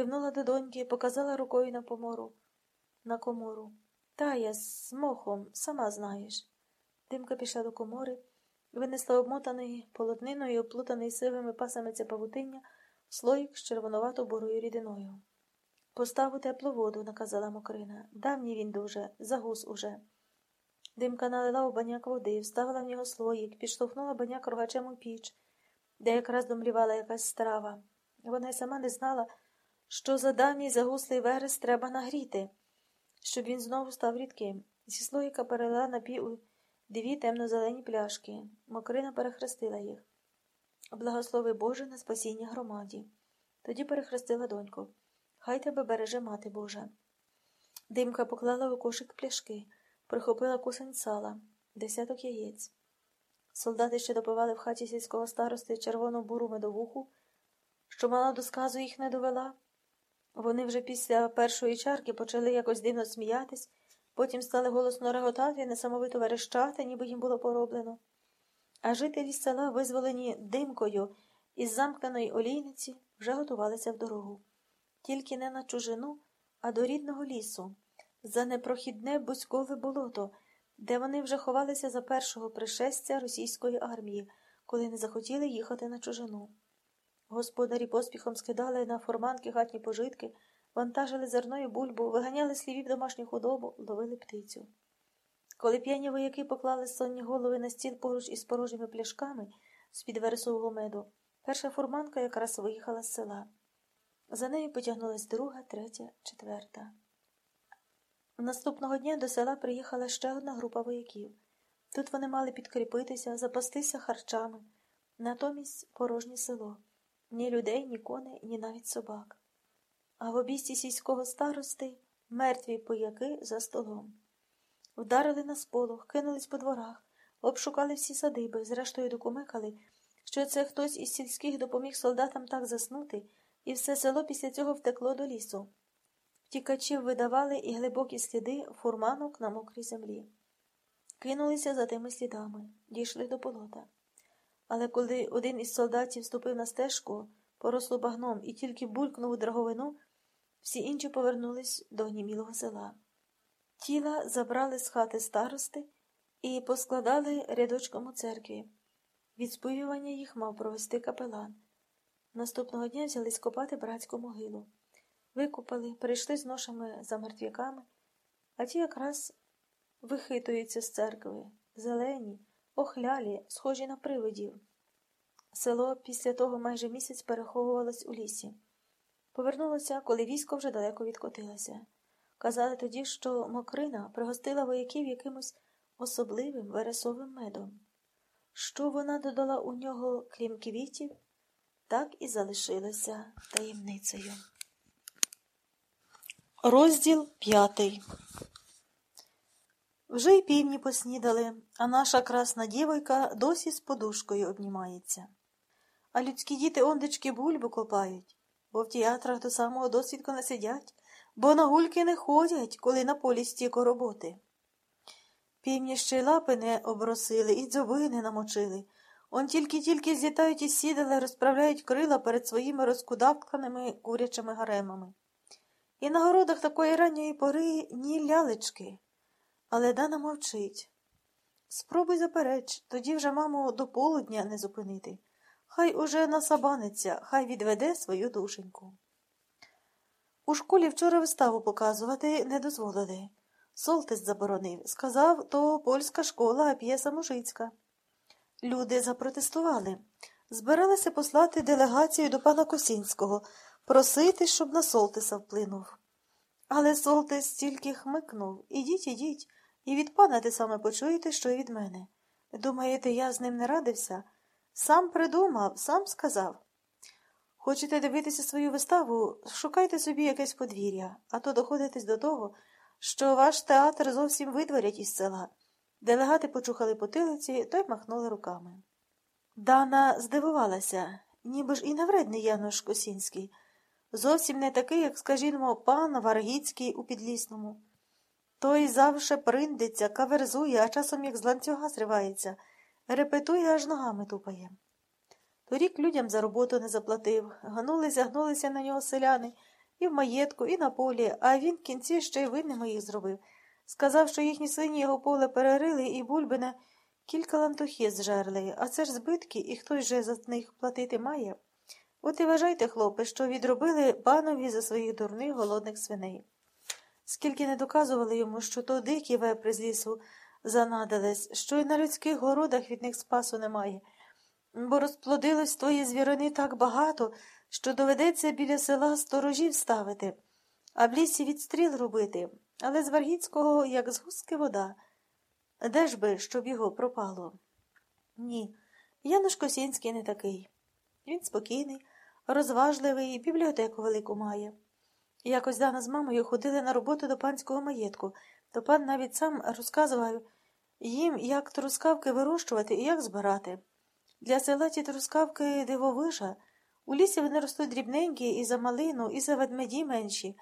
кивнула до доньки, показала рукою на помору, на комору. Тая з мохом, сама знаєш. Димка пішла до комори, винесла обмотаний полотниною оплутаний сивими пасами ця павутиння, слоїк з червонувато бурою рідиною. Постав у теплу воду, наказала Мокрина. Давній він дуже, загус уже. Димка налила у баняк води, вставила в нього слоїк, підштовхнула баняк рогачем у піч, де якраз домлівала якась страва. Вона й сама не знала, що за давній загуслий верес треба нагріти, щоб він знову став рідким. Зі слоїка перелила на пів дві темно-зелені пляшки. Мокрина перехрестила їх. Благослови Боже на спасіння громаді. Тоді перехрестила доньку. Хай тебе береже мати Божа. Димка поклала у кошик пляшки, прихопила кусень сала, десяток яєць. Солдати ще допивали в хаті сільського старости червону буру медовуху, що мала до сказу їх не довела. Вони вже після першої чарки почали якось дивно сміятись, потім стали голосно реготати несамовито верещати, ніби їм було пороблено. А жителі села, визволені димкою із замкненої олійниці, вже готувалися в дорогу. Тільки не на чужину, а до рідного лісу, за непрохідне бузькове болото, де вони вже ховалися за першого пришестя російської армії, коли не захотіли їхати на чужину. Господарі поспіхом скидали на форманки хатні пожитки, вантажили зерно і бульбу, виганяли слівів домашню худобу, ловили птицю. Коли п'яні вояки поклали сонні голови на стіл поруч із порожніми пляшками з-під вересового меду, перша фурманка якраз виїхала з села. За нею потягнулась друга, третя, четверта. Наступного дня до села приїхала ще одна група вояків. Тут вони мали підкріпитися, запастися харчами, натомість порожнє село. Ні людей, ні коней, ні навіть собак. А в обійсті сільського старости мертві пояки за столом. Вдарили на сполох, кинулись по дворах, обшукали всі садиби, зрештою докумекали, що це хтось із сільських допоміг солдатам так заснути, і все село після цього втекло до лісу. Втікачів видавали і глибокі сліди фурманок на мокрій землі. Кинулися за тими слідами, дійшли до болота. Але коли один із солдатів ступив на стежку, порослу багном і тільки булькнув у драговину, всі інші повернулись до гнімілого села. Тіла забрали з хати старости і поскладали рядочком у церкві. Відспівування їх мав провести капелан. Наступного дня взялись копати братську могилу. Викопали, перейшли з ношами за мертвяками, а ті якраз вихитуються з церкви, зелені, охлялі, схожі на привидів. Село після того майже місяць переховувалось у лісі. Повернулося, коли військо вже далеко відкотилося. Казали тоді, що Мокрина пригостила вояків якимось особливим вересовим медом. Що вона додала у нього, крім квітів, так і залишилося таємницею. Розділ п'ятий Вже й півні поснідали, а наша красна дівойка досі з подушкою обнімається. А людські діти ондечки бульбу копають, бо в театрах до самого досвідку не сидять, бо на гульки не ходять, коли на полі стіко роботи. Півні ще й лапи не обросили і дзьоби не намочили. Он тільки-тільки злітають із сідала, розправляють крила перед своїми розкудавканими курячими гаремами. І на городах такої ранньої пори ні лялечки. Але Дана мовчить. Спробуй запереч, тоді вже, маму, до полудня не зупинити. Хай уже насабаниться, хай відведе свою душеньку. У школі вчора виставу показувати не дозволили. Солтис заборонив. Сказав, то польська школа, а п'єса мужицька. Люди запротестували. Збиралися послати делегацію до пана Косінського, просити, щоб на Солтиса вплинув. Але Солтис тільки хмикнув Ідіть, ідіть, і від пана те саме почуєте, що й від мене. Думаєте, я з ним не радився? Сам придумав, сам сказав. Хочете дивитися свою виставу, шукайте собі якесь подвір'я, а то доходитесь до того, що ваш театр зовсім видворять із села. Делегати почухали потилиці, то й махнули руками. Дана здивувалася, ніби ж і навредний Януш Косінський. Зовсім не такий, як, скажімо, пан Варгіцький у підлісному. Той завше приндиться, каверзує, а часом як з ланцюга зривається, репетує, аж ногами тупає. Торік людям за роботу не заплатив, гнулися, гнулися на нього селяни, і в маєтку, і на полі, а він в кінці ще й винними їх зробив. Сказав, що їхні свині його поле перерили і бульбине кілька лантухи зжерли, а це ж збитки, і хтось же за них платити має. От і вважайте, хлопець, що відробили панові за своїх дурних голодних свиней. Скільки не доказували йому, що то дикі вепри з лісу занадились, що й на людських городах від них спасу немає, бо розплодилось твої звірини так багато, що доведеться біля села сторожів ставити, а в лісі відстріл робити, але з Варгіцького, як з гуски вода. Де ж би, щоб його пропало? Ні, Януш Косінський не такий. Він спокійний, розважливий, бібліотеку велику має. Якось Дана з мамою ходили на роботу до панського маєтку, то пан навіть сам розказував їм, як трускавки вирощувати і як збирати. Для села ті трускавки дивовижа. У лісі вони ростуть дрібненькі і за малину, і за ведмеді менші.